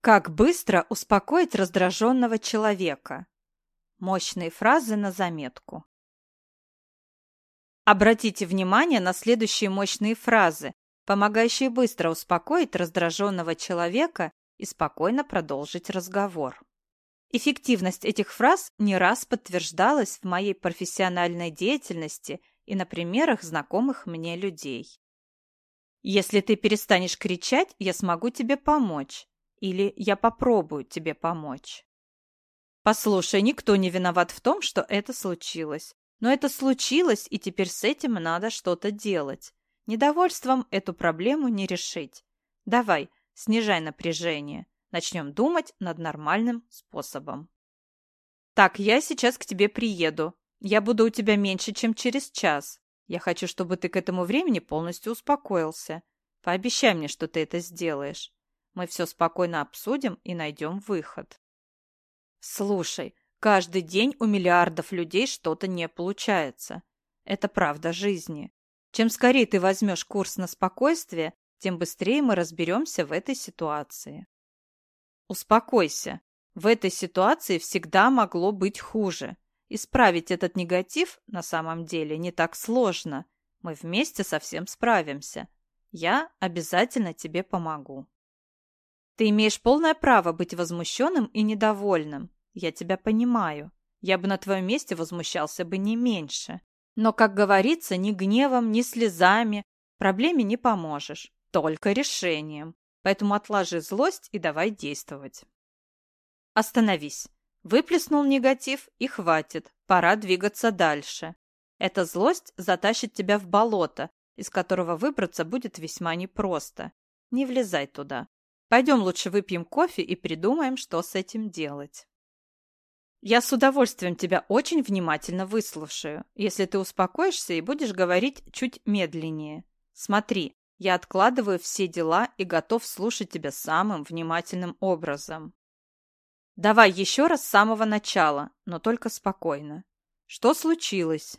Как быстро успокоить раздраженного человека? Мощные фразы на заметку. Обратите внимание на следующие мощные фразы, помогающие быстро успокоить раздраженного человека и спокойно продолжить разговор. Эффективность этих фраз не раз подтверждалась в моей профессиональной деятельности и на примерах знакомых мне людей. Если ты перестанешь кричать, я смогу тебе помочь. Или я попробую тебе помочь. Послушай, никто не виноват в том, что это случилось. Но это случилось, и теперь с этим надо что-то делать. Недовольством эту проблему не решить. Давай, снижай напряжение. Начнем думать над нормальным способом. Так, я сейчас к тебе приеду. Я буду у тебя меньше, чем через час. Я хочу, чтобы ты к этому времени полностью успокоился. Пообещай мне, что ты это сделаешь. Мы все спокойно обсудим и найдем выход. Слушай, каждый день у миллиардов людей что-то не получается. Это правда жизни. Чем скорее ты возьмешь курс на спокойствие, тем быстрее мы разберемся в этой ситуации. Успокойся. В этой ситуации всегда могло быть хуже. Исправить этот негатив на самом деле не так сложно. Мы вместе совсем справимся. Я обязательно тебе помогу. Ты имеешь полное право быть возмущенным и недовольным. Я тебя понимаю. Я бы на твоем месте возмущался бы не меньше. Но, как говорится, ни гневом, ни слезами проблеме не поможешь. Только решением. Поэтому отложи злость и давай действовать. Остановись. Выплеснул негатив и хватит. Пора двигаться дальше. Эта злость затащит тебя в болото, из которого выбраться будет весьма непросто. Не влезай туда. Пойдем лучше выпьем кофе и придумаем, что с этим делать. Я с удовольствием тебя очень внимательно выслушаю, если ты успокоишься и будешь говорить чуть медленнее. Смотри, я откладываю все дела и готов слушать тебя самым внимательным образом. Давай еще раз с самого начала, но только спокойно. Что случилось?